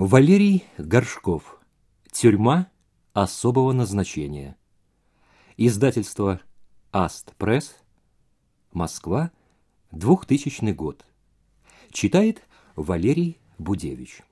Валерий Горшков. Тюрьма особого назначения. Издательство Аст Пресс. Москва. 2000 год. Читает Валерий Будевич.